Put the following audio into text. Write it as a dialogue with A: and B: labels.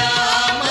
A: Shama